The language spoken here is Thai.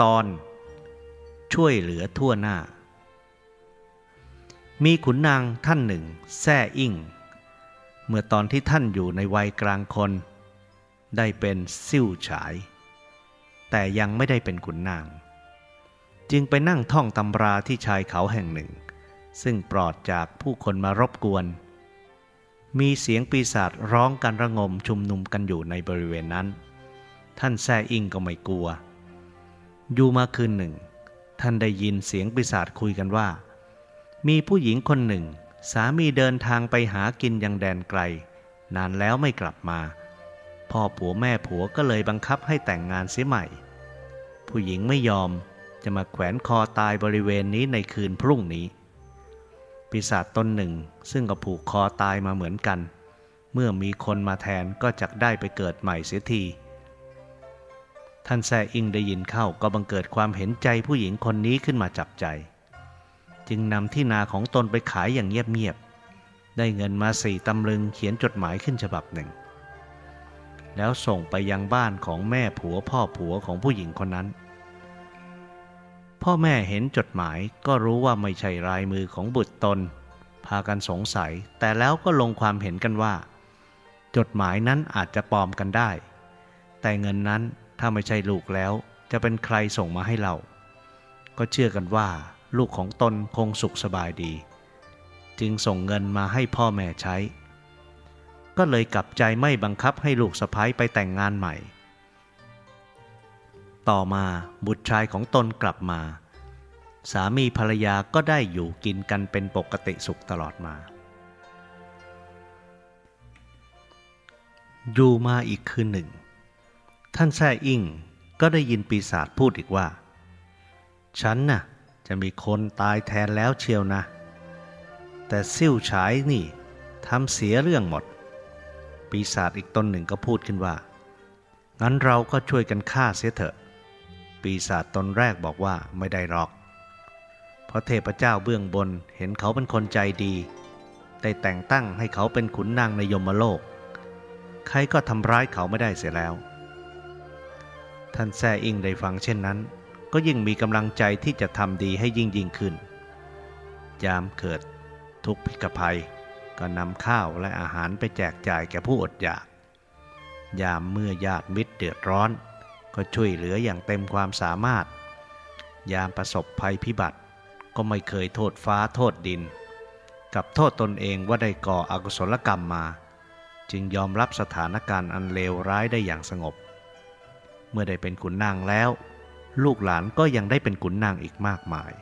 ตอน ช่วยเหลือทั่วหน้า มีขุนนางท่านหนึ่งแซ่อิ่ง เมื่อตอนที่ท่านอยู่ในวัยกลางคน ได้เป็นซิ่วฉาย แต่ยังไม่ได้เป็นขุนนาง จึงไปนั่งท่องตำราที่ชายเขาแห่งหนึ่ง ซึ่งปลอดจากผู้คนมารบกวน มีเสียงปีศาจร้องกันระงมชุมนุมกันอยู่ในบริเวณนั้น ท่านแซ่อิ่งก็ไม่กลัว อยู่มาคืนหนึ่ง ท่านได้ยินเสียงปีศาจคุยกันว่า มีผู้หญิงคนหนึ่ง สามีเดินทางไปหากินยังแดนไกล นานแล้วไม่กลับมา พ่อผัวแม่ผัวก็เลยบังคับให้แต่งงานเสียใหม่ ผู้หญิงไม่ยอมจะมาแขวนคอตายบริเวณนี้ในคืนพรุ่งนี้ ปีศาจตนหนึ่งซึ่งก็ผูกคอตายมาเหมือนกัน เมื่อมีคนมาแทนก็จะได้ไปเกิดใหม่เสียที ท่านแซ่อิงได้ยินเข้าก็บังเกิดความเห็นใจผู้หญิงคนนี้ขึ้นมาจับใจ จึงนำที่นาของตนไปขายอย่างเงียบๆได้เงินมาสี่ตำลึงเขียนจดหมายขึ้นฉบับหนึ่ง แล้วส่งไปยังบ้านของแม่ผัวพ่อผัวของผู้หญิงคนนั้น พ่อแม่เห็นจดหมายก็รู้ว่าไม่ใช่ลายมือของบุตรตน พากันสงสัย แต่แล้วก็ลงความเห็นกันว่า จดหมายนั้นอาจจะปลอมกันได้ แต่เงินนั้น ถ้าไม่ใช่ลูกแล้ว จะเป็นใครส่งมาให้เรา ก็เชื่อกันว่า ลูกของตนคงสุขสบายดี จึงส่งเงินมาให้พ่อแม่ใช้ ก็เลยกลับใจไม่บังคับให้ลูกสะพ้ายไปแต่งงานใหม่ ต่อมาบุตรชายของตนกลับมา สามีภรรยาก็ได้อยู่กินกันเป็นปกติสุขตลอดมาอยู่มาอีกคืนหนึ่ง ท่านแซ่อิ่งก็ได้ยินปีศาจพูดอีกว่า ฉันน่ะ จะมีคนตายแทนแล้วเชียวนะ แต่ซิ่วฉายนี่ทำเสียเรื่องหมด ปีศาจอีกตนหนึ่งก็พูดขึ้นว่า งั้นเราก็ช่วยกันฆ่าเสียเถอะ ปีศาจตนแรกบอกว่าไม่ได้หรอก เพราะเทพเจ้าเบื้องบนเห็นเขาเป็นคนใจดีได้แต่งตั้งให้เขาเป็นขุนนางในยมโลก ใครก็ทำร้ายเขาไม่ได้เสียแล้ว ท่านแซ่อิงได้ฟังเช่นนั้น ก็ยิ่งมีกำลังใจที่จะทำดีให้ยิ่งยิ่งขึ้น ยามเกิดทุกพิกภัย ก็นำข้าวและอาหารไปแจกจ่ายแก่ผู้อดอยาก ยามเมื่อญาติมิตรเดือดร้อน ก็ช่วยเหลืออย่างเต็มความสามารถ ยามประสบภัยพิบัติ ก็ไม่เคยโทษฟ้าโทษดิน กับโทษตนเองว่าได้ก่ออกุศลกรรมมา จึงยอมรับสถานการณ์อันเลวร้ายได้อย่างสงบ เมื่อได้เป็นขุนนางแล้ว ลูกหลานก็ยังได้เป็นขุนนางอีกมากมาย